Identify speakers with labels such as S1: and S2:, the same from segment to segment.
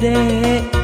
S1: they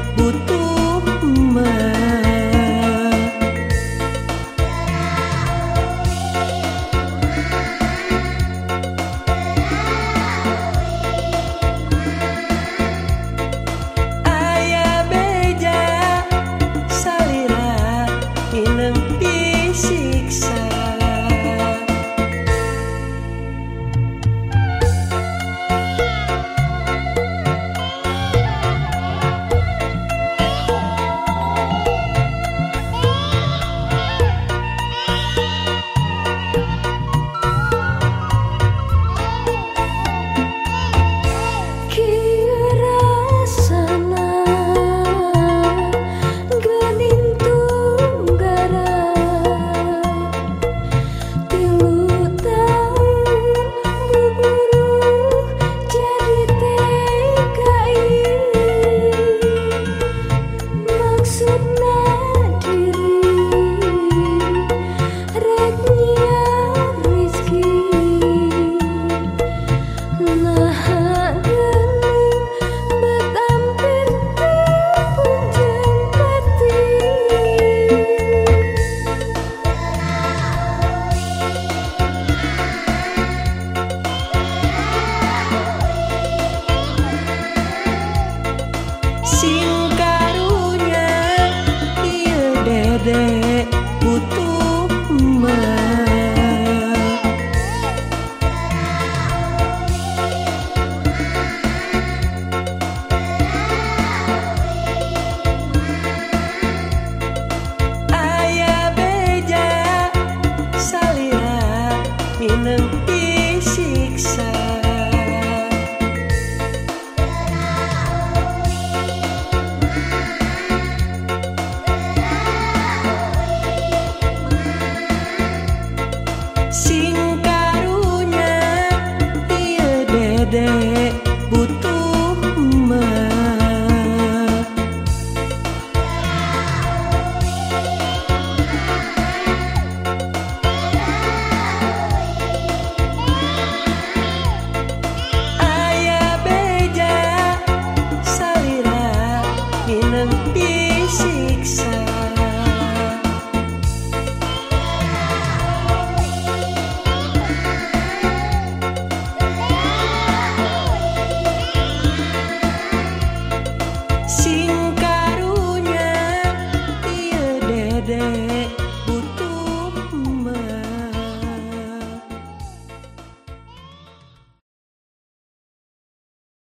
S1: butuh emak Ayah beja mineng